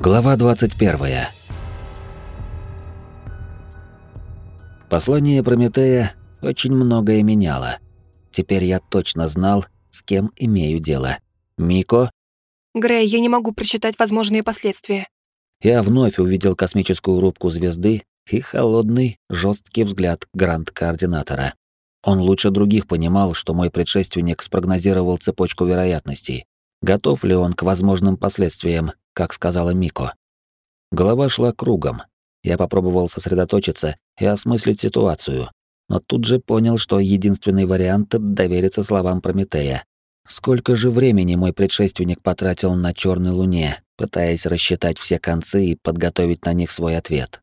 Глава 21. Послание Прометея очень многое меняло. Теперь я точно знал, с кем имею дело. Мико? Грей, я не могу прочитать возможные последствия. Я вновь увидел космическую рубку звезды и холодный, жесткий взгляд гранд-координатора. Он лучше других понимал, что мой предшественник спрогнозировал цепочку вероятностей. Готов ли он к возможным последствиям, как сказала Мико? Голова шла кругом. Я попробовал сосредоточиться и осмыслить ситуацию, но тут же понял, что единственный вариант — довериться словам Прометея. Сколько же времени мой предшественник потратил на Черной Луне, пытаясь рассчитать все концы и подготовить на них свой ответ?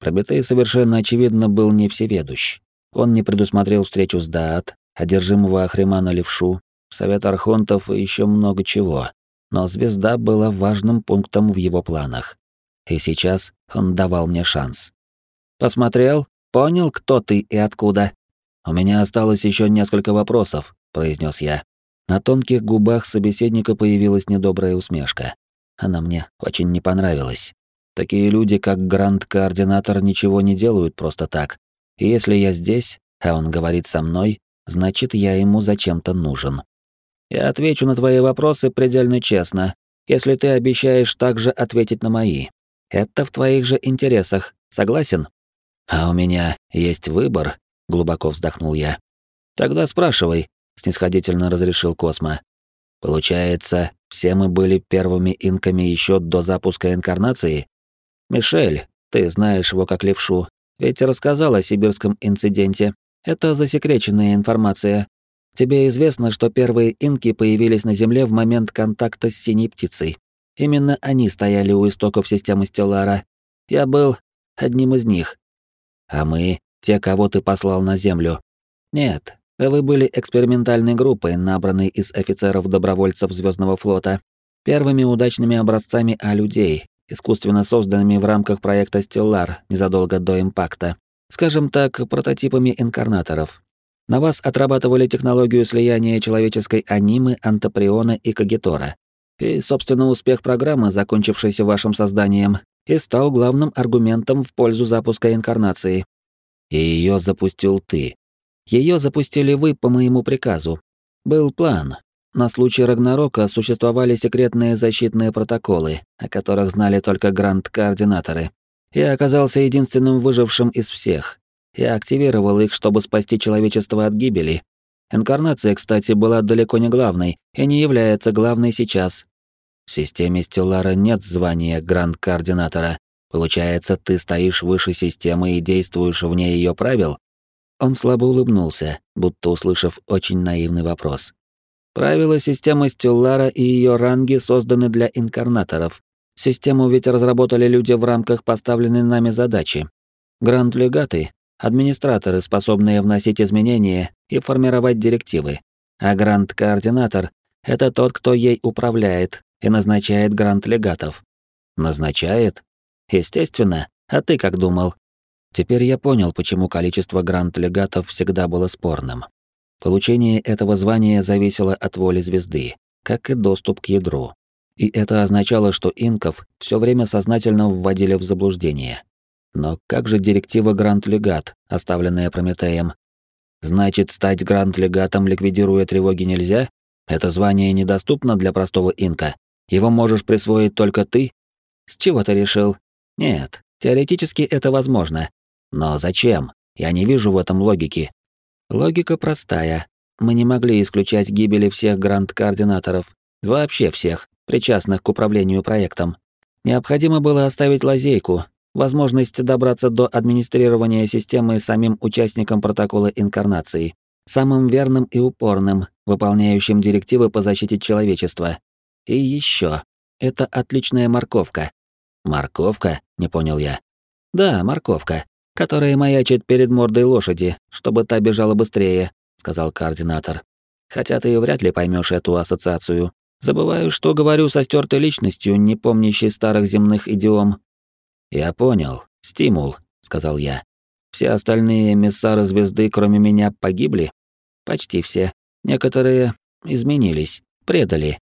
Прометей совершенно очевидно был не всеведущ. Он не предусмотрел встречу с Даат, одержимого Ахримана Левшу, Совет Архонтов и еще много чего. Но звезда была важным пунктом в его планах. И сейчас он давал мне шанс. «Посмотрел? Понял, кто ты и откуда?» «У меня осталось еще несколько вопросов», — произнес я. На тонких губах собеседника появилась недобрая усмешка. Она мне очень не понравилась. Такие люди, как гранд-координатор, ничего не делают просто так. И если я здесь, а он говорит со мной, значит, я ему зачем-то нужен. Я отвечу на твои вопросы предельно честно, если ты обещаешь также ответить на мои. Это в твоих же интересах, согласен? А у меня есть выбор, глубоко вздохнул я. Тогда спрашивай, снисходительно разрешил Космо. Получается, все мы были первыми инками еще до запуска инкарнации? Мишель, ты знаешь его как левшу, ведь рассказал о сибирском инциденте. Это засекреченная информация. Тебе известно, что первые инки появились на Земле в момент контакта с синей птицей. Именно они стояли у истоков системы Стеллара. Я был одним из них. А мы — те, кого ты послал на Землю. Нет, вы были экспериментальной группой, набранной из офицеров-добровольцев Звездного флота, первыми удачными образцами А-людей, искусственно созданными в рамках проекта «Стеллар» незадолго до импакта. Скажем так, прототипами инкарнаторов. На вас отрабатывали технологию слияния человеческой анимы, антоприона и кагитора. И, собственно, успех программы, закончившейся вашим созданием, и стал главным аргументом в пользу запуска инкарнации. И ее запустил ты. Ее запустили вы по моему приказу. Был план. На случай Рагнарока существовали секретные защитные протоколы, о которых знали только гранд-координаторы. Я оказался единственным выжившим из всех. Я активировал их, чтобы спасти человечество от гибели, Инкарнация, кстати, была далеко не главной и не является главной сейчас. В системе Стеллара нет звания гранд-координатора. Получается, ты стоишь выше системы и действуешь вне ее правил? Он слабо улыбнулся, будто услышав очень наивный вопрос. Правила системы Стеллара и ее ранги созданы для инкарнаторов. Систему ведь разработали люди в рамках поставленной нами задачи. Гранд-легаты администраторы, способные вносить изменения и формировать директивы, а грант-координатор — это тот, кто ей управляет и назначает грант-легатов. Назначает? Естественно. А ты как думал? Теперь я понял, почему количество грант-легатов всегда было спорным. Получение этого звания зависело от воли звезды, как и доступ к ядру. И это означало, что инков все время сознательно вводили в заблуждение. Но как же директива Гранд-Легат, оставленная Прометеем? Значит, стать Гранд-Легатом, ликвидируя тревоги, нельзя? Это звание недоступно для простого инка. Его можешь присвоить только ты? С чего ты решил? Нет, теоретически это возможно. Но зачем? Я не вижу в этом логики. Логика простая. Мы не могли исключать гибели всех гранд-координаторов, вообще всех, причастных к управлению проектом. Необходимо было оставить лазейку, возможность добраться до администрирования системы самим участникам протокола инкарнации, самым верным и упорным, выполняющим директивы по защите человечества. И еще, это отличная морковка. Морковка? Не понял я. Да, морковка, которая маячит перед мордой лошади, чтобы та бежала быстрее, сказал координатор. Хотя ты вряд ли поймешь эту ассоциацию. Забываю, что говорю со стертой личностью, не помнящей старых земных идиом, «Я понял. Стимул», — сказал я. «Все остальные эмиссары звезды, кроме меня, погибли?» «Почти все. Некоторые изменились, предали.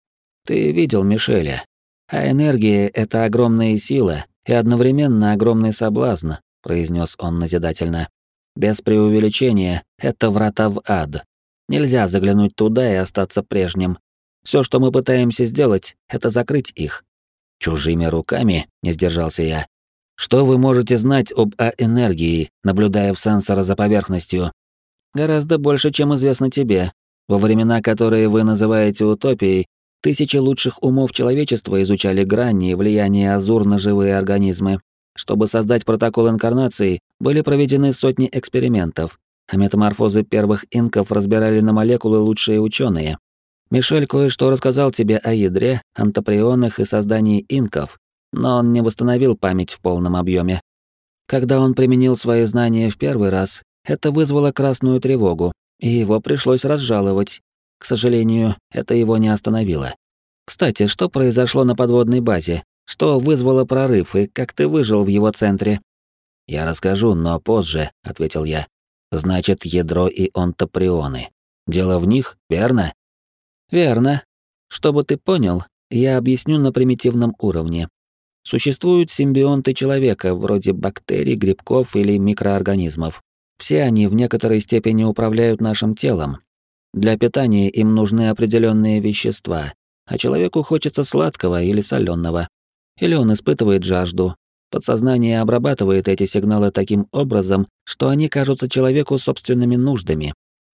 Ты видел Мишеля. А энергия — это огромная сила и одновременно огромный соблазн, произнес он назидательно. Без преувеличения, это врата в ад. Нельзя заглянуть туда и остаться прежним. Все, что мы пытаемся сделать, это закрыть их. Чужими руками, не сдержался я. Что вы можете знать об А-энергии, наблюдая в сенсора за поверхностью? Гораздо больше, чем известно тебе. Во времена, которые вы называете утопией, Тысячи лучших умов человечества изучали грани и влияние Азур на живые организмы. Чтобы создать протокол инкарнации, были проведены сотни экспериментов, а метаморфозы первых инков разбирали на молекулы лучшие ученые. Мишель кое-что рассказал тебе о ядре, антоприонах и создании инков, но он не восстановил память в полном объеме. Когда он применил свои знания в первый раз, это вызвало красную тревогу, и его пришлось разжаловать, к сожалению, это его не остановило. Кстати, что произошло на подводной базе? Что вызвало прорыв и как ты выжил в его центре? Я расскажу, но позже, ответил я. Значит, ядро и онтоприоны. Дело в них, верно? Верно. Чтобы ты понял, я объясню на примитивном уровне. Существуют симбионты человека, вроде бактерий, грибков или микроорганизмов. Все они в некоторой степени управляют нашим телом, для питания им нужны определенные вещества, а человеку хочется сладкого или соленого. Или он испытывает жажду. Подсознание обрабатывает эти сигналы таким образом, что они кажутся человеку собственными нуждами.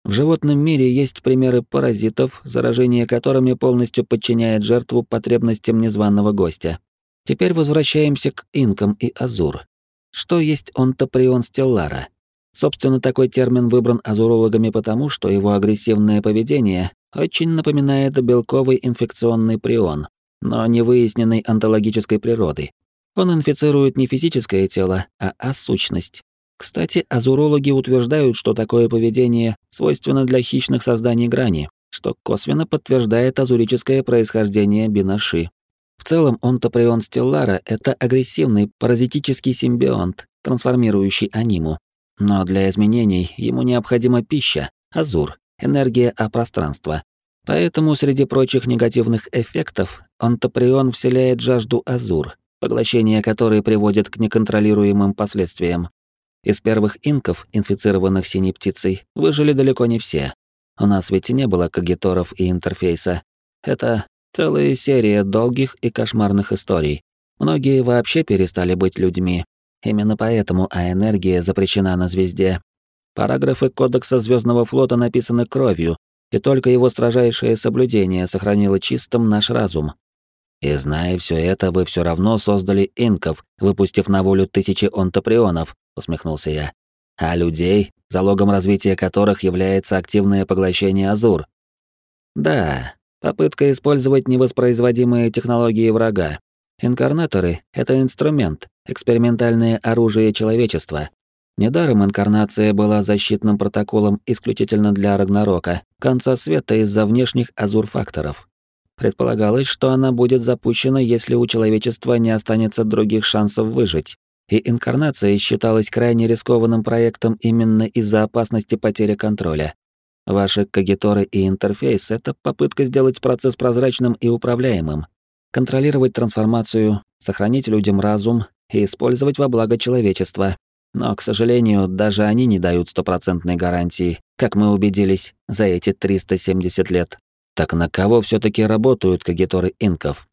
В животном мире есть примеры паразитов, заражение которыми полностью подчиняет жертву потребностям незваного гостя. Теперь возвращаемся к инкам и азур. Что есть онтоприон стеллара? Собственно, такой термин выбран азурологами потому, что его агрессивное поведение очень напоминает белковый инфекционный прион, но не выясненной онтологической природы. Он инфицирует не физическое тело, а асущность. Кстати, азурологи утверждают, что такое поведение свойственно для хищных созданий грани, что косвенно подтверждает азурическое происхождение бинаши. В целом, онтоприон стеллара — это агрессивный паразитический симбионт, трансформирующий аниму, но для изменений ему необходима пища, азур, энергия а пространства. Поэтому среди прочих негативных эффектов онтоприон вселяет жажду азур, поглощение которой приводит к неконтролируемым последствиям. Из первых инков, инфицированных синей птицей, выжили далеко не все. У нас ведь не было кагиторов и интерфейса. Это целая серия долгих и кошмарных историй. Многие вообще перестали быть людьми, Именно поэтому А-энергия запрещена на звезде. Параграфы Кодекса Звездного флота написаны кровью, и только его строжайшее соблюдение сохранило чистым наш разум. И зная все это, вы все равно создали инков, выпустив на волю тысячи онтоприонов, усмехнулся я. А людей, залогом развития которых является активное поглощение азур. Да, попытка использовать невоспроизводимые технологии врага, Инкарнаторы — это инструмент, экспериментальное оружие человечества. Недаром инкарнация была защитным протоколом исключительно для Рагнарока, конца света из-за внешних азур-факторов. Предполагалось, что она будет запущена, если у человечества не останется других шансов выжить, и инкарнация считалась крайне рискованным проектом именно из-за опасности потери контроля. Ваши кагиторы и интерфейс — это попытка сделать процесс прозрачным и управляемым, контролировать трансформацию, сохранить людям разум и использовать во благо человечества. Но, к сожалению, даже они не дают стопроцентной гарантии, как мы убедились за эти 370 лет. Так на кого все таки работают кагиторы инков?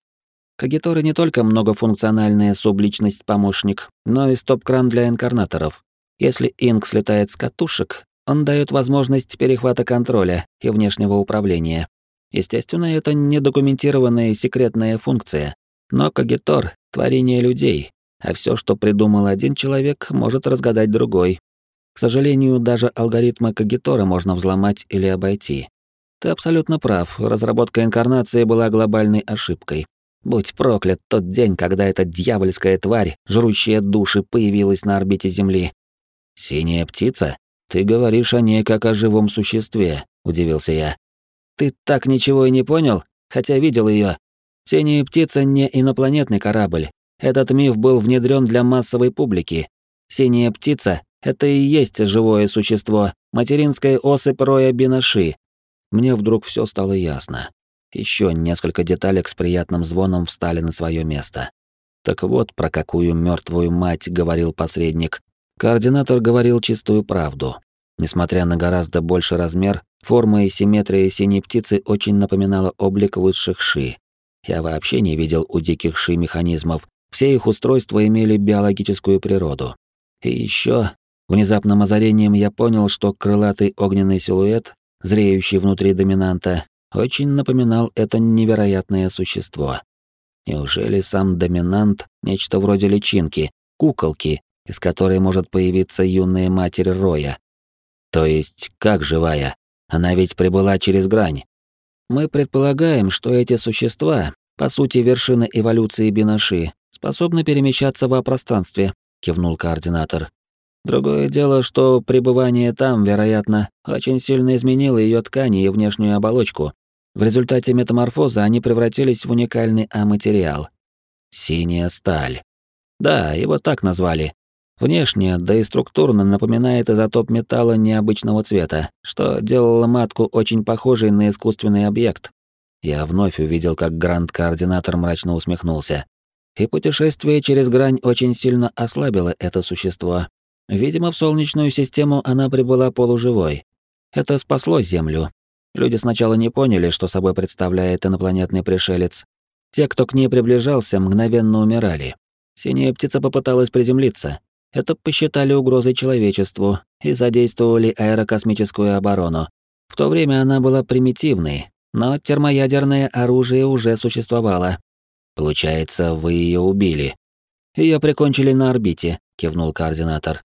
Кагиторы не только многофункциональная субличность-помощник, но и стоп-кран для инкарнаторов. Если инк слетает с катушек, он дает возможность перехвата контроля и внешнего управления. Естественно, это недокументированная секретная функция, но Кагитор — творение людей, а все, что придумал один человек, может разгадать другой. К сожалению, даже алгоритмы Кагитора можно взломать или обойти. Ты абсолютно прав, разработка инкарнации была глобальной ошибкой. Будь проклят тот день, когда эта дьявольская тварь, жрущая души, появилась на орбите Земли. «Синяя птица? Ты говоришь о ней как о живом существе», — удивился я. Ты так ничего и не понял, хотя видел ее. Синяя птица не инопланетный корабль. Этот миф был внедрен для массовой публики. Синяя птица — это и есть живое существо, материнская особь роя Бинаши. Мне вдруг все стало ясно. Еще несколько деталек с приятным звоном встали на свое место. Так вот, про какую мертвую мать говорил посредник. Координатор говорил чистую правду. Несмотря на гораздо больший размер, форма и симметрия синей птицы очень напоминала облик высших ши. Я вообще не видел у диких ши механизмов, все их устройства имели биологическую природу. И еще, внезапным озарением я понял, что крылатый огненный силуэт, зреющий внутри доминанта, очень напоминал это невероятное существо. Неужели сам доминант — нечто вроде личинки, куколки, из которой может появиться юная матерь Роя? То есть, как живая? Она ведь прибыла через грань. Мы предполагаем, что эти существа, по сути, вершины эволюции Бинаши, способны перемещаться во пространстве, кивнул координатор. Другое дело, что пребывание там, вероятно, очень сильно изменило ее ткани и внешнюю оболочку. В результате метаморфоза они превратились в уникальный А-материал. Синяя сталь. Да, его так назвали. Внешне, да и структурно напоминает изотоп металла необычного цвета, что делало матку очень похожей на искусственный объект. Я вновь увидел, как гранд-координатор мрачно усмехнулся. И путешествие через грань очень сильно ослабило это существо. Видимо, в Солнечную систему она прибыла полуживой. Это спасло Землю. Люди сначала не поняли, что собой представляет инопланетный пришелец. Те, кто к ней приближался, мгновенно умирали. Синяя птица попыталась приземлиться, это посчитали угрозой человечеству и задействовали аэрокосмическую оборону. В то время она была примитивной, но термоядерное оружие уже существовало. Получается, вы ее убили. Ее прикончили на орбите, кивнул координатор.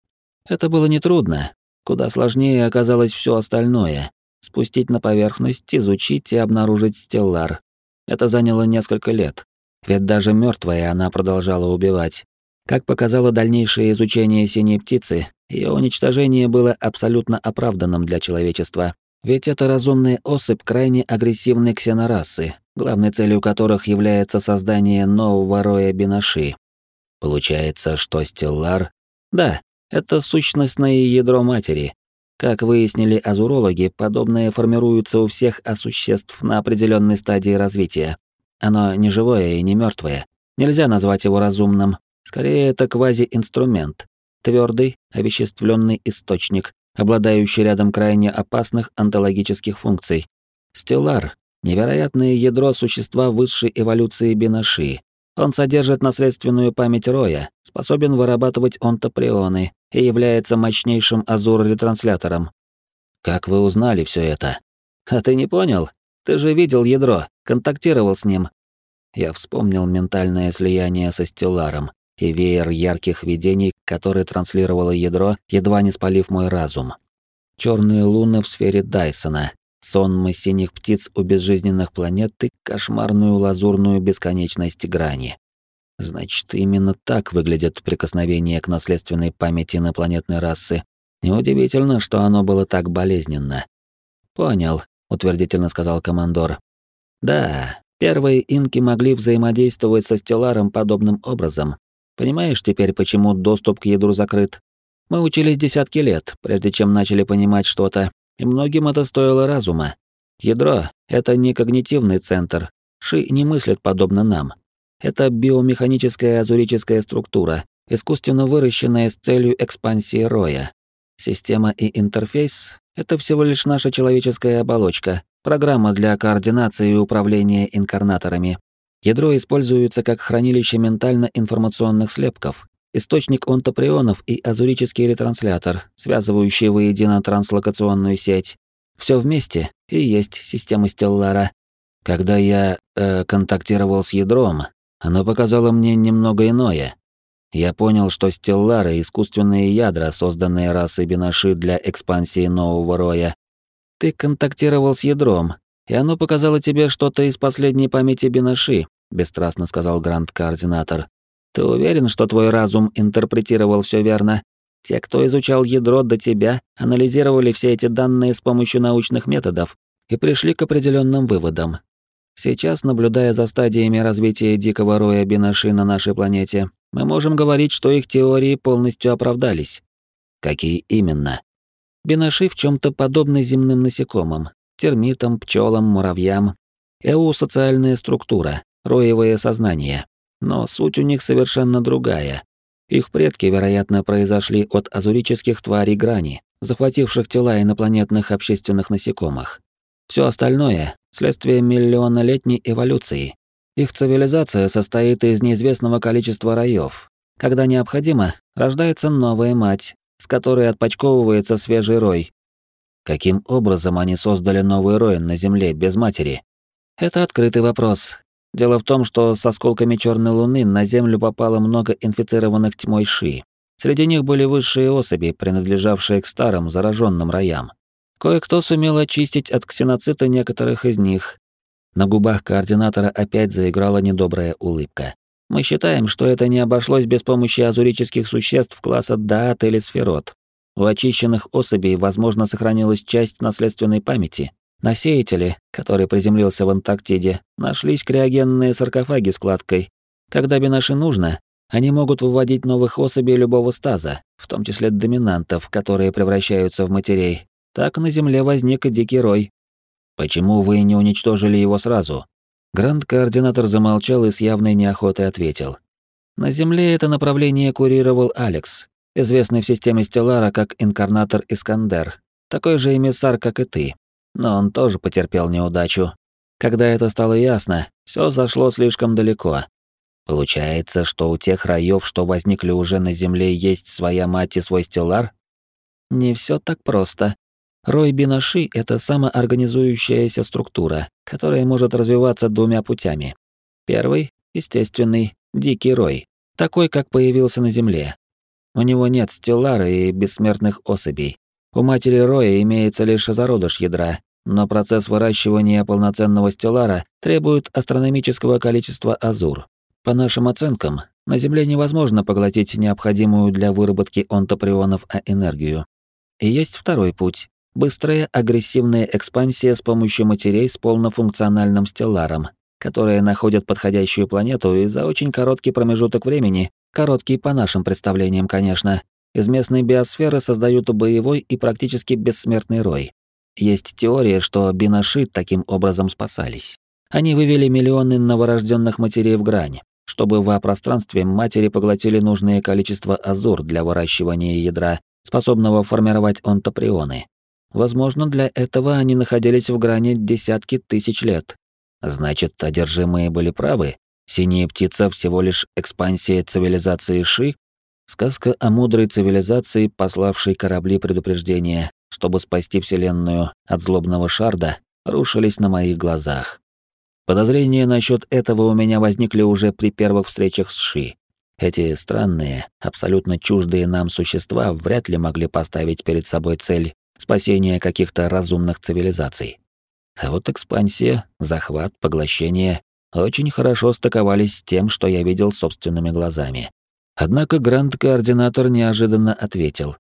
Это было нетрудно. Куда сложнее оказалось все остальное. Спустить на поверхность, изучить и обнаружить стеллар. Это заняло несколько лет. Ведь даже мертвая она продолжала убивать, как показало дальнейшее изучение синей птицы, ее уничтожение было абсолютно оправданным для человечества. Ведь это разумная особь крайне агрессивной ксенорасы, главной целью которых является создание нового роя бинаши. Получается, что стеллар... Да, это сущностное ядро матери. Как выяснили азурологи, подобное формируется у всех осуществ на определенной стадии развития. Оно не живое и не мертвое. Нельзя назвать его разумным, Скорее, это квази-инструмент, твердый, овеществленный источник, обладающий рядом крайне опасных онтологических функций. Стеллар — невероятное ядро существа высшей эволюции Бинаши. Он содержит наследственную память Роя, способен вырабатывать онтоприоны и является мощнейшим азур-ретранслятором. Как вы узнали все это? А ты не понял? Ты же видел ядро, контактировал с ним. Я вспомнил ментальное слияние со Стелларом, и веер ярких видений, который транслировало ядро, едва не спалив мой разум. Черные луны в сфере Дайсона, сонмы синих птиц у безжизненных планет и кошмарную лазурную бесконечность грани. Значит, именно так выглядит прикосновение к наследственной памяти инопланетной расы. Неудивительно, что оно было так болезненно. «Понял», — утвердительно сказал командор. «Да, первые инки могли взаимодействовать со Стелларом подобным образом, Понимаешь теперь, почему доступ к ядру закрыт? Мы учились десятки лет, прежде чем начали понимать что-то, и многим это стоило разума. Ядро — это не когнитивный центр. Ши не мыслят подобно нам. Это биомеханическая азурическая структура, искусственно выращенная с целью экспансии роя. Система и интерфейс — это всего лишь наша человеческая оболочка, программа для координации и управления инкарнаторами. Ядро используется как хранилище ментально-информационных слепков, источник онтоприонов и азурический ретранслятор, связывающий воедино транслокационную сеть. Все вместе и есть система Стеллара. Когда я э, контактировал с ядром, оно показало мне немного иное. Я понял, что Стеллары — искусственные ядра, созданные расой Бинаши для экспансии нового роя. Ты контактировал с ядром, и оно показало тебе что-то из последней памяти Бинаши, бесстрастно сказал гранд-координатор. Ты уверен, что твой разум интерпретировал все верно? Те, кто изучал ядро до тебя, анализировали все эти данные с помощью научных методов и пришли к определенным выводам. Сейчас, наблюдая за стадиями развития дикого роя Бинаши на нашей планете, мы можем говорить, что их теории полностью оправдались. Какие именно? Бинаши в чем то подобны земным насекомым, термитам, пчелам, муравьям. Эу — социальная структура, роевое сознание. Но суть у них совершенно другая. Их предки, вероятно, произошли от азурических тварей грани, захвативших тела инопланетных общественных насекомых. Все остальное — следствие миллионолетней эволюции. Их цивилизация состоит из неизвестного количества раев. Когда необходимо, рождается новая мать, с которой отпочковывается свежий рой. Каким образом они создали новый рой на Земле без матери? Это открытый вопрос, Дело в том, что с осколками черной луны на Землю попало много инфицированных тьмой Ши. Среди них были высшие особи, принадлежавшие к старым зараженным роям. Кое-кто сумел очистить от ксеноцита некоторых из них. На губах координатора опять заиграла недобрая улыбка. Мы считаем, что это не обошлось без помощи азурических существ класса Даат или Сферот. У очищенных особей, возможно, сохранилась часть наследственной памяти, на сеятеле, который приземлился в Антарктиде, нашлись криогенные саркофаги с кладкой. Когда Бинаши нужно, они могут выводить новых особей любого стаза, в том числе доминантов, которые превращаются в матерей. Так на Земле возник и дикий рой. Почему вы не уничтожили его сразу? Гранд-координатор замолчал и с явной неохотой ответил. На Земле это направление курировал Алекс, известный в системе Стеллара как инкарнатор Искандер, такой же эмиссар, как и ты но он тоже потерпел неудачу. Когда это стало ясно, все зашло слишком далеко. Получается, что у тех раев, что возникли уже на Земле, есть своя мать и свой стеллар? Не все так просто. Рой Бинаши — это самоорганизующаяся структура, которая может развиваться двумя путями. Первый — естественный, дикий рой, такой, как появился на Земле. У него нет стеллара и бессмертных особей, у матери Роя имеется лишь зародыш ядра, но процесс выращивания полноценного стеллара требует астрономического количества азур. По нашим оценкам, на Земле невозможно поглотить необходимую для выработки онтоприонов а энергию. И есть второй путь — быстрая агрессивная экспансия с помощью матерей с полнофункциональным стелларом, которые находят подходящую планету и за очень короткий промежуток времени, короткий по нашим представлениям, конечно, из местной биосферы создают боевой и практически бессмертный рой. Есть теория, что бинаши таким образом спасались. Они вывели миллионы новорожденных матерей в грань, чтобы в пространстве матери поглотили нужное количество азур для выращивания ядра, способного формировать онтоприоны. Возможно, для этого они находились в грани десятки тысяч лет. Значит, одержимые были правы? Синяя птица всего лишь экспансия цивилизации Ши? Сказка о мудрой цивилизации, пославшей корабли предупреждения, чтобы спасти Вселенную от злобного шарда, рушились на моих глазах. Подозрения насчет этого у меня возникли уже при первых встречах с Ши. Эти странные, абсолютно чуждые нам существа вряд ли могли поставить перед собой цель спасения каких-то разумных цивилизаций. А вот экспансия, захват, поглощение очень хорошо стыковались с тем, что я видел собственными глазами. Однако гранд-координатор неожиданно ответил.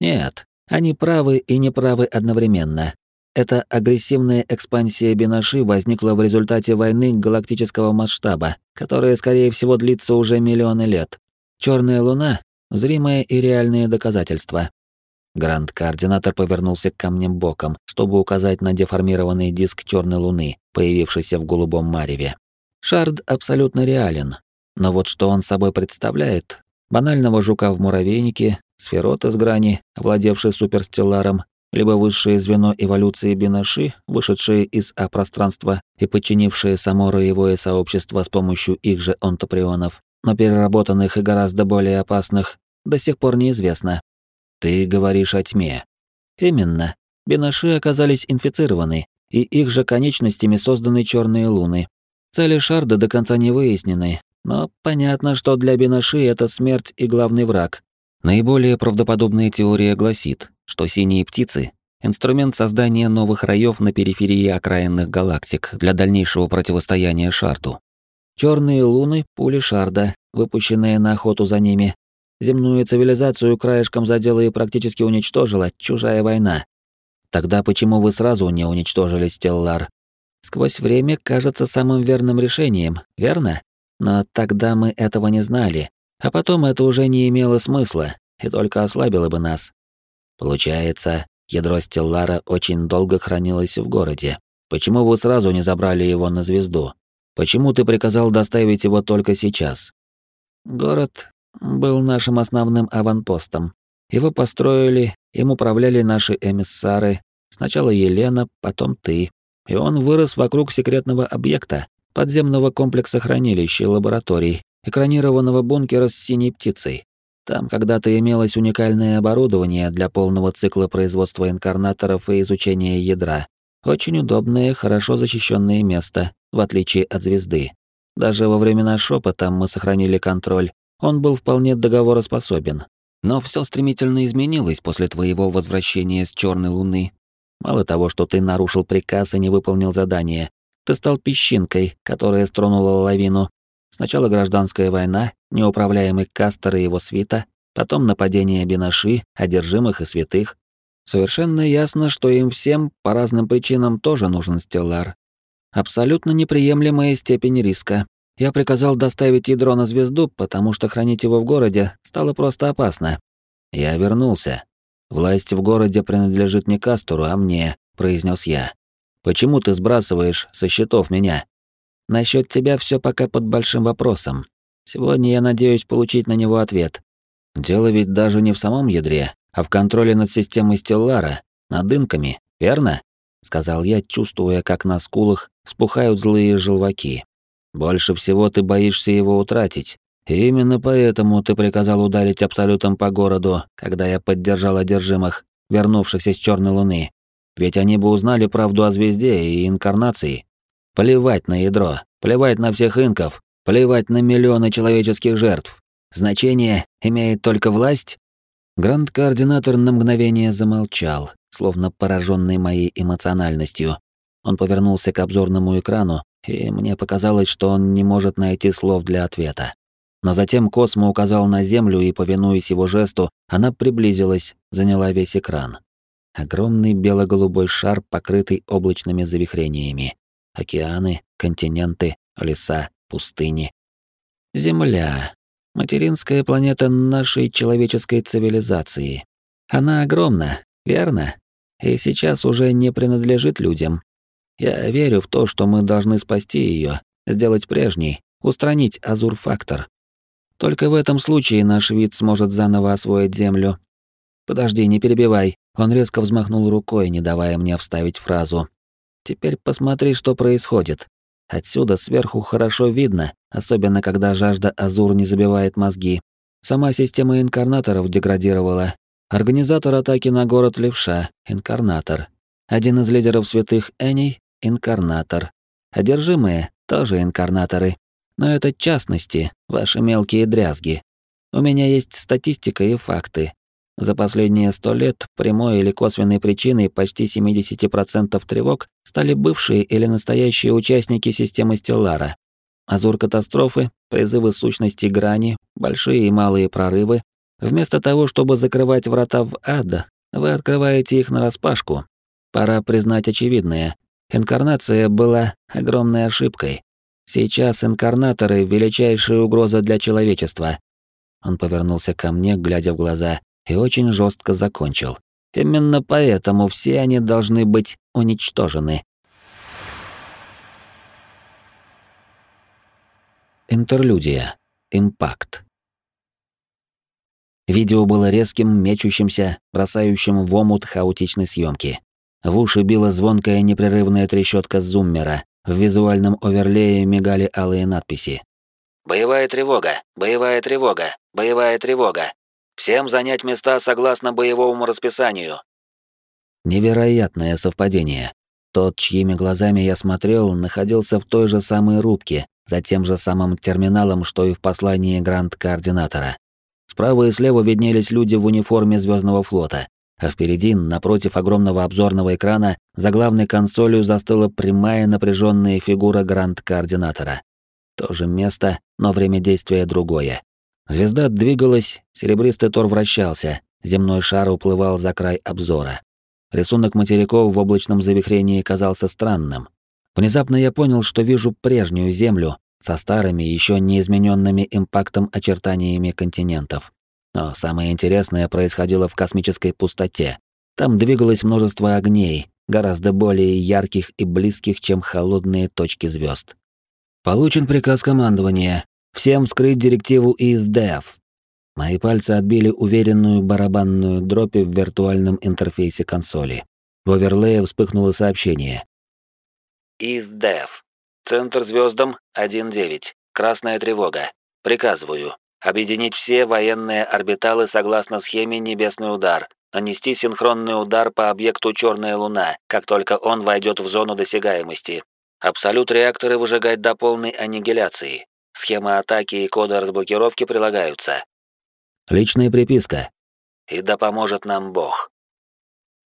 Нет, они правы и неправы одновременно. Эта агрессивная экспансия Бинаши возникла в результате войны галактического масштаба, которая, скорее всего, длится уже миллионы лет. Черная луна — зримое и реальное доказательство. Гранд-координатор повернулся к камням боком, чтобы указать на деформированный диск черной луны, появившийся в голубом мареве. Шард абсолютно реален, но вот что он собой представляет? Банального жука в муравейнике, сферот из грани, владевший суперстелларом, либо высшее звено эволюции Бинаши, вышедшее из А-пространства и подчинившее само роевое сообщество с помощью их же онтоприонов, но переработанных и гораздо более опасных, до сих пор неизвестно. Ты говоришь о тьме. Именно. Бинаши оказались инфицированы, и их же конечностями созданы черные луны. Цели Шарда до конца не выяснены, но понятно, что для Бинаши это смерть и главный враг. Наиболее правдоподобная теория гласит, что синие птицы — инструмент создания новых раев на периферии окраинных галактик для дальнейшего противостояния Шарду. Черные луны — пули Шарда, выпущенные на охоту за ними. Земную цивилизацию краешком задела и практически уничтожила чужая война. Тогда почему вы сразу не уничтожили Стеллар? Сквозь время кажется самым верным решением, верно? Но тогда мы этого не знали, а потом это уже не имело смысла и только ослабило бы нас. Получается, ядро Стеллара очень долго хранилось в городе. Почему вы сразу не забрали его на звезду? Почему ты приказал доставить его только сейчас? Город был нашим основным аванпостом. Его построили, им управляли наши эмиссары. Сначала Елена, потом ты. И он вырос вокруг секретного объекта, подземного комплекса хранилища и лабораторий, экранированного бункера с синей птицей. Там когда-то имелось уникальное оборудование для полного цикла производства инкарнаторов и изучения ядра. Очень удобное, хорошо защищенное место, в отличие от звезды. Даже во времена шепота мы сохранили контроль. Он был вполне договороспособен. Но все стремительно изменилось после твоего возвращения с Черной Луны. Мало того, что ты нарушил приказ и не выполнил задание, ты стал песчинкой, которая стронула лавину. Сначала гражданская война, неуправляемый Кастер и его свита, потом нападение Бинаши, одержимых и святых. Совершенно ясно, что им всем по разным причинам тоже нужен Стеллар. Абсолютно неприемлемая степень риска. Я приказал доставить ядро на звезду, потому что хранить его в городе стало просто опасно. Я вернулся. Власть в городе принадлежит не Кастору, а мне, произнес я. Почему ты сбрасываешь со счетов меня? Насчет тебя все пока под большим вопросом. Сегодня я надеюсь получить на него ответ. Дело ведь даже не в самом ядре, а в контроле над системой Стеллара, над инками, верно? сказал я, чувствуя, как на скулах вспухают злые желваки. Больше всего ты боишься его утратить. И именно поэтому ты приказал ударить абсолютом по городу, когда я поддержал одержимых, вернувшихся с Черной Луны. Ведь они бы узнали правду о звезде и инкарнации. Плевать на ядро, плевать на всех инков, плевать на миллионы человеческих жертв. Значение имеет только власть? Гранд-координатор на мгновение замолчал, словно пораженный моей эмоциональностью. Он повернулся к обзорному экрану, и мне показалось, что он не может найти слов для ответа. Но затем Космо указал на землю, и, повинуясь его жесту, она приблизилась, заняла весь экран. Огромный бело-голубой шар, покрытый облачными завихрениями. Океаны, континенты, леса, пустыни. Земля. Материнская планета нашей человеческой цивилизации. Она огромна, верно? И сейчас уже не принадлежит людям. Я верю в то, что мы должны спасти ее, сделать прежней, устранить Азур-фактор. Только в этом случае наш вид сможет заново освоить Землю. Подожди, не перебивай. Он резко взмахнул рукой, не давая мне вставить фразу. Теперь посмотри, что происходит. Отсюда сверху хорошо видно, особенно когда жажда Азур не забивает мозги. Сама система инкарнаторов деградировала. Организатор атаки на город Левша — инкарнатор. Один из лидеров святых Эней — инкарнатор. Одержимые — тоже инкарнаторы. Но это частности, ваши мелкие дрязги. У меня есть статистика и факты, за последние сто лет прямой или косвенной причиной почти 70% тревог стали бывшие или настоящие участники системы Стеллара. Азур-катастрофы, призывы сущности грани, большие и малые прорывы. Вместо того, чтобы закрывать врата в ад, вы открываете их нараспашку. Пора признать очевидное. Инкарнация была огромной ошибкой. Сейчас инкарнаторы — величайшая угроза для человечества. Он повернулся ко мне, глядя в глаза, и очень жестко закончил. Именно поэтому все они должны быть уничтожены. Интерлюдия. Импакт. Видео было резким, мечущимся, бросающим в омут хаотичной съемки. В уши била звонкая непрерывная трещотка зуммера. В визуальном оверлее мигали алые надписи. «Боевая тревога! Боевая тревога! Боевая тревога! Всем занять места согласно боевому расписанию. Невероятное совпадение. Тот, чьими глазами я смотрел, находился в той же самой рубке, за тем же самым терминалом, что и в послании гранд-координатора. Справа и слева виднелись люди в униформе Звездного флота, а впереди, напротив огромного обзорного экрана, за главной консолью застыла прямая напряженная фигура гранд-координатора. То же место, но время действия другое. Звезда двигалась, серебристый тор вращался, земной шар уплывал за край обзора. Рисунок материков в облачном завихрении казался странным. Внезапно я понял, что вижу прежнюю Землю со старыми, еще не измененными импактом очертаниями континентов. Но самое интересное происходило в космической пустоте. Там двигалось множество огней, гораздо более ярких и близких, чем холодные точки звезд. Получен приказ командования. Всем скрыть директиву ИСДФ. Мои пальцы отбили уверенную барабанную дробь в виртуальном интерфейсе консоли. В оверлее вспыхнуло сообщение. ИСДФ. Центр звездам 1.9. Красная тревога. Приказываю. Объединить все военные орбиталы согласно схеме «Небесный удар», нанести синхронный удар по объекту «Черная луна», как только он войдет в зону досягаемости. Абсолют реакторы выжигать до полной аннигиляции. Схема атаки и коды разблокировки прилагаются. Личная приписка. И да поможет нам Бог.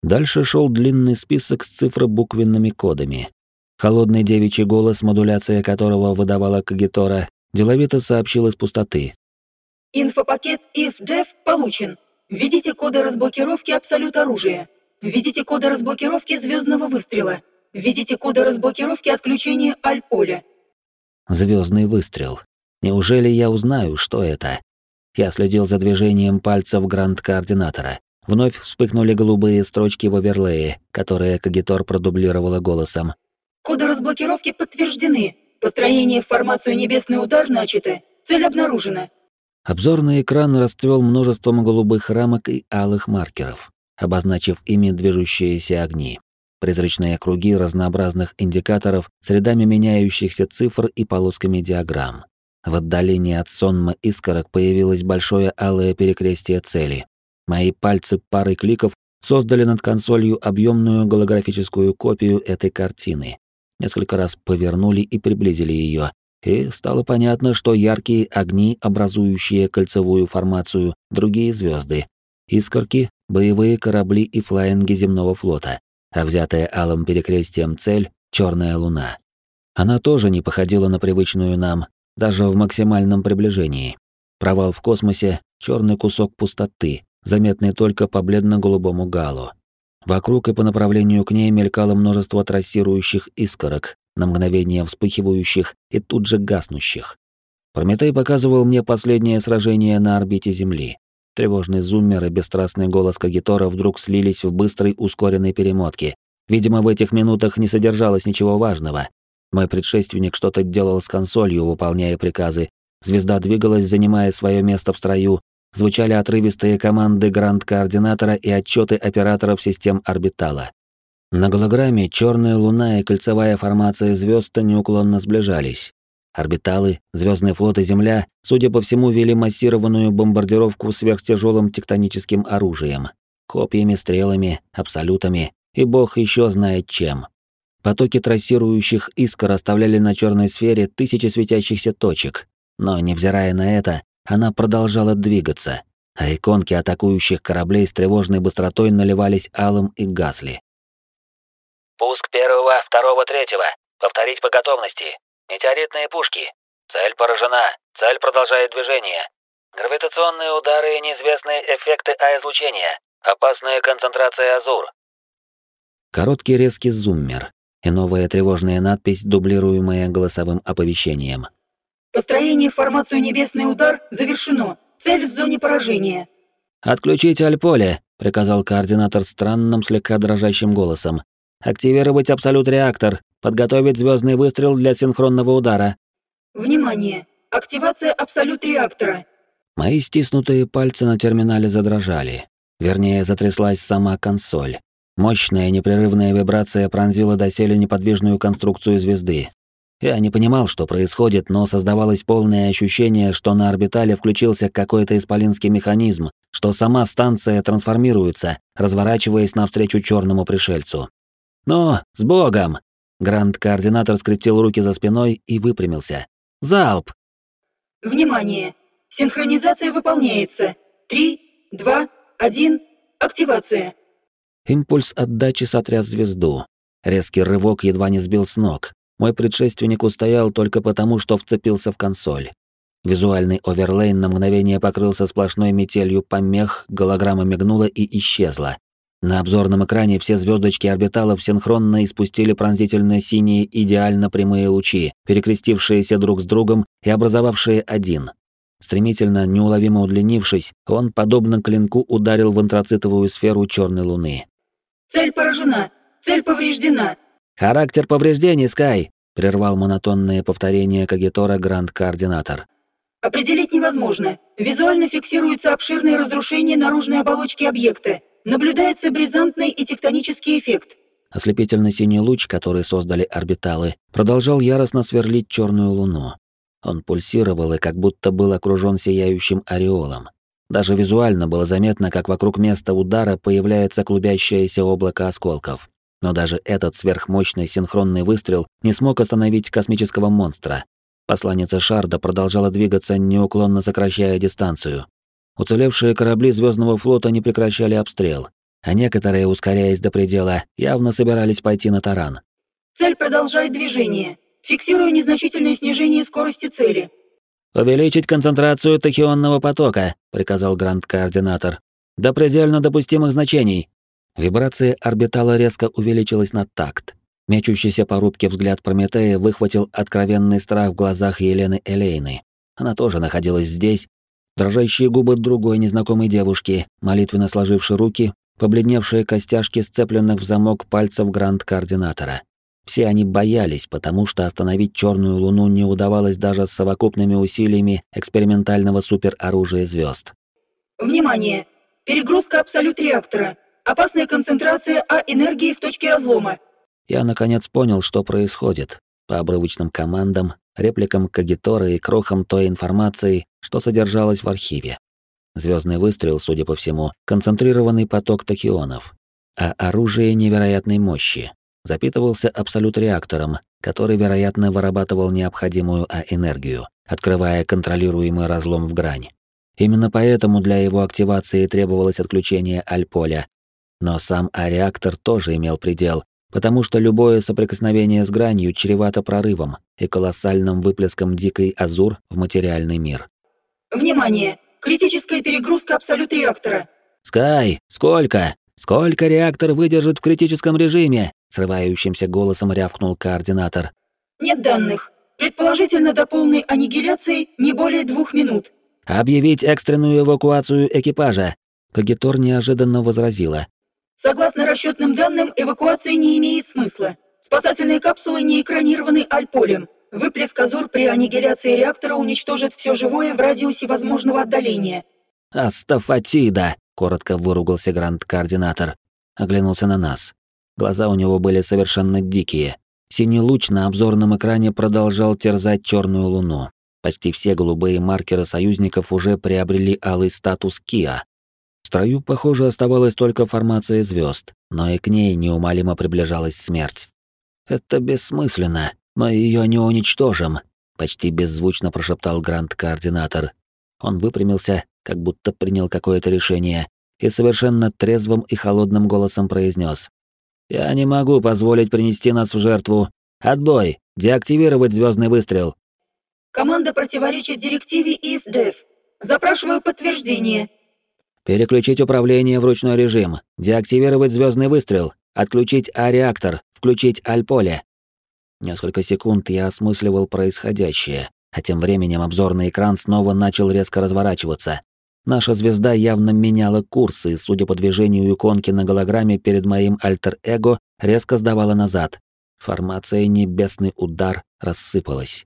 Дальше шел длинный список с цифробуквенными кодами. Холодный девичий голос, модуляция которого выдавала Кагитора, деловито сообщил из пустоты. Инфопакет IF-DEF получен. Введите коды разблокировки Абсолют оружия. Введите коды разблокировки Звездного выстрела. Введите коды разблокировки отключения Аль-Поля. Звездный выстрел. Неужели я узнаю, что это? Я следил за движением пальцев гранд-координатора. Вновь вспыхнули голубые строчки в оверлее, которые Кагитор продублировала голосом. Коды разблокировки подтверждены. Построение в формацию «Небесный удар» начато. Цель обнаружена. Обзорный экран расцвел множеством голубых рамок и алых маркеров, обозначив ими движущиеся огни. Призрачные круги разнообразных индикаторов с рядами меняющихся цифр и полосками диаграмм. В отдалении от сонма искорок появилось большое алое перекрестие цели. Мои пальцы парой кликов создали над консолью объемную голографическую копию этой картины. Несколько раз повернули и приблизили ее, и стало понятно, что яркие огни, образующие кольцевую формацию, другие звезды, искорки, боевые корабли и флаинги земного флота, а взятая алым перекрестием цель — черная луна. Она тоже не походила на привычную нам, даже в максимальном приближении. Провал в космосе, черный кусок пустоты, заметный только по бледно-голубому галу. Вокруг и по направлению к ней мелькало множество трассирующих искорок, на мгновение вспыхивающих и тут же гаснущих. Прометей показывал мне последнее сражение на орбите Земли. Тревожный зуммер и бесстрастный голос Кагитора вдруг слились в быстрой ускоренной перемотке. Видимо, в этих минутах не содержалось ничего важного. Мой предшественник что-то делал с консолью, выполняя приказы. Звезда двигалась, занимая свое место в строю. Звучали отрывистые команды гранд-координатора и отчеты операторов систем орбитала. На голограмме черная луна и кольцевая формация звезд неуклонно сближались. Орбиталы, звездный флот и Земля, судя по всему, вели массированную бомбардировку сверхтяжелым тектоническим оружием, копьями, стрелами, абсолютами и бог еще знает чем. Потоки трассирующих искр оставляли на черной сфере тысячи светящихся точек, но, невзирая на это, она продолжала двигаться, а иконки атакующих кораблей с тревожной быстротой наливались алым и гасли. Пуск первого, второго, третьего. Повторить по готовности. Метеоритные пушки. Цель поражена. Цель продолжает движение. Гравитационные удары и неизвестные эффекты А-излучения. Опасная концентрация Азур. Короткий резкий зуммер и новая тревожная надпись, дублируемая голосовым оповещением. Построение в формацию «Небесный удар» завершено. Цель в зоне поражения. «Отключить альполе», — приказал координатор странным, слегка дрожащим голосом, Активировать абсолют-реактор. Подготовить звездный выстрел для синхронного удара. Внимание! Активация абсолют-реактора. Мои стиснутые пальцы на терминале задрожали. Вернее, затряслась сама консоль. Мощная непрерывная вибрация пронзила доселе неподвижную конструкцию звезды. Я не понимал, что происходит, но создавалось полное ощущение, что на орбитале включился какой-то исполинский механизм, что сама станция трансформируется, разворачиваясь навстречу черному пришельцу. «Ну, с Богом!» Гранд-координатор скрестил руки за спиной и выпрямился. «Залп!» «Внимание! Синхронизация выполняется. Три, два, один, активация!» Импульс отдачи сотряс звезду. Резкий рывок едва не сбил с ног. Мой предшественник устоял только потому, что вцепился в консоль. Визуальный оверлей на мгновение покрылся сплошной метелью помех, голограмма мигнула и исчезла. На обзорном экране все звездочки орбиталов синхронно испустили пронзительно синие идеально прямые лучи, перекрестившиеся друг с другом и образовавшие один. Стремительно, неуловимо удлинившись, он, подобно клинку, ударил в антрацитовую сферу черной луны. «Цель поражена! Цель повреждена. Характер повреждений, Скай, прервал монотонное повторение Когитора Гранд-координатор. Определить невозможно. Визуально фиксируется обширное разрушение наружной оболочки объекта. Наблюдается бризантный и тектонический эффект. Ослепительный синий луч, который создали орбиталы, продолжал яростно сверлить черную луну. Он пульсировал и как будто был окружен сияющим ореолом. Даже визуально было заметно, как вокруг места удара появляется клубящееся облако осколков. Но даже этот сверхмощный синхронный выстрел не смог остановить космического монстра. Посланница Шарда продолжала двигаться, неуклонно сокращая дистанцию. Уцелевшие корабли Звездного флота не прекращали обстрел, а некоторые, ускоряясь до предела, явно собирались пойти на таран. «Цель продолжает движение. Фиксирую незначительное снижение скорости цели». «Увеличить концентрацию тахионного потока», — приказал гранд-координатор. «До предельно допустимых значений». Вибрация орбитала резко увеличилась на такт. Мечущийся по рубке взгляд Прометея выхватил откровенный страх в глазах Елены Элейны. Она тоже находилась здесь. Дрожащие губы другой незнакомой девушки, молитвенно сложившие руки, побледневшие костяшки сцепленных в замок пальцев гранд-координатора. Все они боялись, потому что остановить черную луну не удавалось даже с совокупными усилиями экспериментального супероружия звезд. Внимание! Перегрузка абсолют реактора. Опасная концентрация А-энергии в точке разлома. Я наконец понял, что происходит. По обрывочным командам, репликам Кагитора и крохам той информации, что содержалось в архиве. Звездный выстрел, судя по всему, концентрированный поток тахионов. А оружие невероятной мощи. Запитывался абсолют-реактором, который, вероятно, вырабатывал необходимую А-энергию, открывая контролируемый разлом в грань. Именно поэтому для его активации требовалось отключение альполя. Но сам А-реактор тоже имел предел, потому что любое соприкосновение с гранью чревато прорывом и колоссальным выплеском дикой азур в материальный мир. Внимание! Критическая перегрузка абсолют реактора. Скай, сколько? Сколько реактор выдержит в критическом режиме? срывающимся голосом рявкнул координатор. Нет данных. Предположительно, до полной аннигиляции не более двух минут. Объявить экстренную эвакуацию экипажа. Кагитор неожиданно возразила. Согласно расчетным данным, эвакуация не имеет смысла. Спасательные капсулы не экранированы альполем. Выплеск Азур при аннигиляции реактора уничтожит все живое в радиусе возможного отдаления. «Астафатида!» — коротко выругался гранд-координатор. Оглянулся на нас. Глаза у него были совершенно дикие. Синий луч на обзорном экране продолжал терзать черную луну. Почти все голубые маркеры союзников уже приобрели алый статус Киа. В похоже, оставалась только формация звезд, но и к ней неумолимо приближалась смерть. «Это бессмысленно», мы ее не уничтожим, почти беззвучно прошептал гранд-координатор. Он выпрямился, как будто принял какое-то решение, и совершенно трезвым и холодным голосом произнес: "Я не могу позволить принести нас в жертву. Отбой, деактивировать звездный выстрел". Команда противоречит директиве ИФДЕФ. Запрашиваю подтверждение. Переключить управление в ручной режим, деактивировать звездный выстрел, отключить А-реактор, включить Аль-поле. Несколько секунд я осмысливал происходящее, а тем временем обзорный экран снова начал резко разворачиваться. Наша звезда явно меняла курс, и, судя по движению иконки на голограмме перед моим альтер-эго, резко сдавала назад. Формация «Небесный удар» рассыпалась.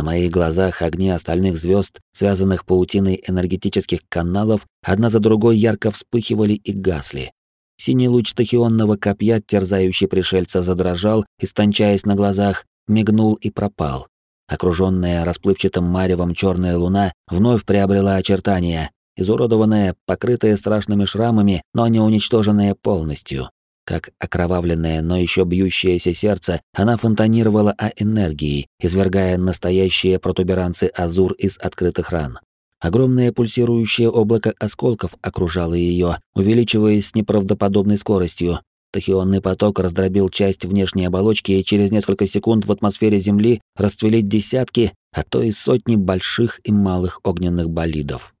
На моих глазах огни остальных звезд, связанных паутиной энергетических каналов, одна за другой ярко вспыхивали и гасли. Синий луч тахионного копья, терзающий пришельца, задрожал, истончаясь на глазах, мигнул и пропал. Окруженная расплывчатым маревом черная луна вновь приобрела очертания, изуродованная, покрытая страшными шрамами, но не уничтоженная полностью. Как окровавленное, но еще бьющееся сердце, она фонтанировала о энергии, извергая настоящие протуберанцы азур из открытых ран. Огромное пульсирующее облако осколков окружало ее, увеличиваясь с неправдоподобной скоростью. Тахионный поток раздробил часть внешней оболочки, и через несколько секунд в атмосфере Земли расцвели десятки, а то и сотни больших и малых огненных болидов.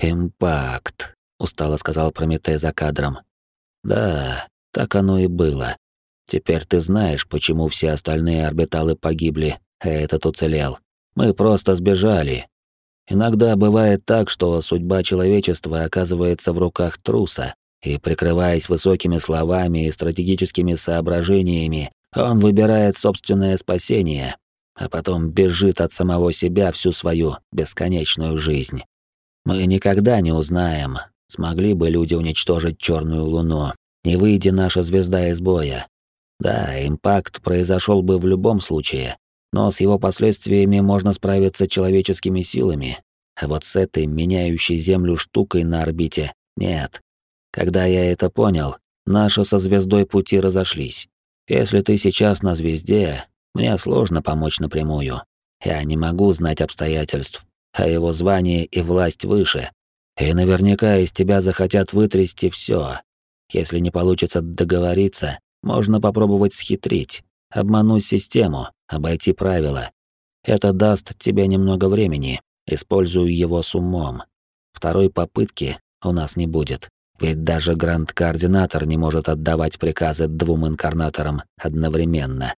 «Импакт», — устало сказал Прометей за кадром. «Да, так оно и было. Теперь ты знаешь, почему все остальные орбиталы погибли, а этот уцелел. Мы просто сбежали, Иногда бывает так, что судьба человечества оказывается в руках труса, И прикрываясь высокими словами и стратегическими соображениями, он выбирает собственное спасение, а потом бежит от самого себя всю свою бесконечную жизнь. Мы никогда не узнаем, смогли бы люди уничтожить черную луну, не выйдя наша звезда из боя. Да, импакт произошел бы в любом случае, но с его последствиями можно справиться человеческими силами. А вот с этой меняющей Землю штукой на орбите нет. Когда я это понял, наши со звездой пути разошлись. Если ты сейчас на звезде, мне сложно помочь напрямую. Я не могу знать обстоятельств, а его звание и власть выше. И наверняка из тебя захотят вытрясти все. Если не получится договориться, можно попробовать схитрить, обмануть систему, обойти правила. Это даст тебе немного времени, используй его с умом. Второй попытки у нас не будет. Ведь даже гранд-координатор не может отдавать приказы двум инкарнаторам одновременно.